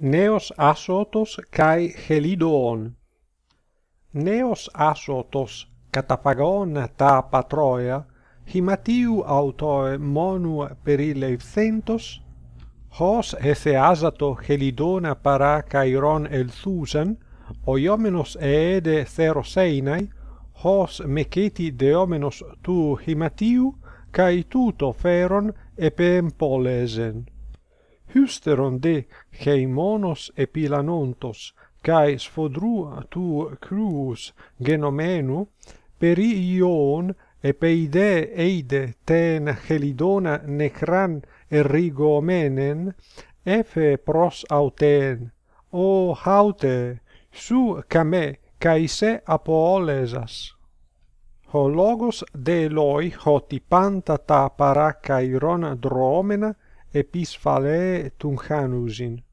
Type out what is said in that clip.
neos asotos kai helidoon. Neos asotos katapagon ta patroia himatiu autoe monu perileiphentos hos etheasato helidona para kairon elthusen oiomenos eede theroseinai hos meketi deomenos tu himatiu kai tuto feron epempolesen hysteron de heimonos epilanontos kai sfodrua tu cruus genomenu peri ion epeide eide ten helidona necran erigomenen efe pros auten. O haute su kame kai se apolesas ho logos de loi hoti panta ta para kairon dromena επισφαλέ τουν χάνουσιν.